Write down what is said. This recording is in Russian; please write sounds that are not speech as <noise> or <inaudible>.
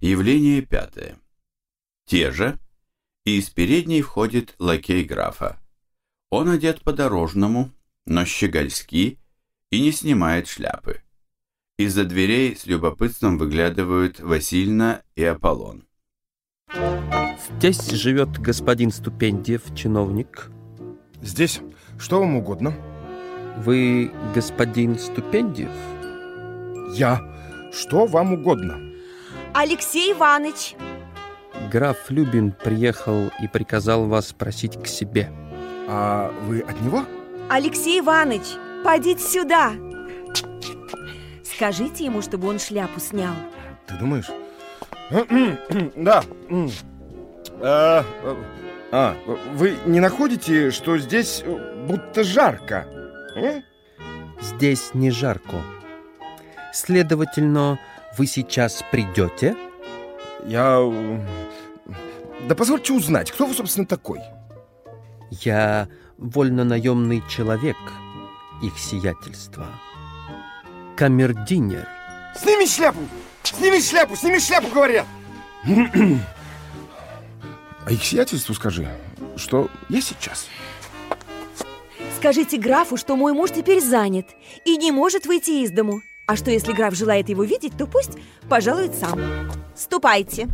Явление пятое. Те же, и из передней входит лакей графа. Он одет по-дорожному, но щегольски и не снимает шляпы. Из-за дверей с любопытством выглядывают Васильна и Аполлон. Здесь живет господин Ступендиев, чиновник. Здесь что вам угодно? Вы господин Ступендиев? Я. Что вам угодно? Алексей Иванович. Граф Любин приехал и приказал вас спросить к себе. А вы от него? Алексей Иванович, подите сюда. Скажите ему, чтобы он шляпу снял. Ты думаешь? <clears throat> Да. А, а, вы не находите, что здесь будто жарко? А? Здесь не жарко. Следовательно, вы сейчас придете? Я... Да позвольте узнать, кто вы, собственно, такой? Я вольнонаемный человек, их сиятельство. Камердинер. Сними шляпу! Сними шляпу! Сними шляпу, говорят! А их сиятельству скажи, что я сейчас. Скажите графу, что мой муж теперь занят и не может выйти из дому. А что, если граф желает его видеть, то пусть пожалует сам. Ступайте.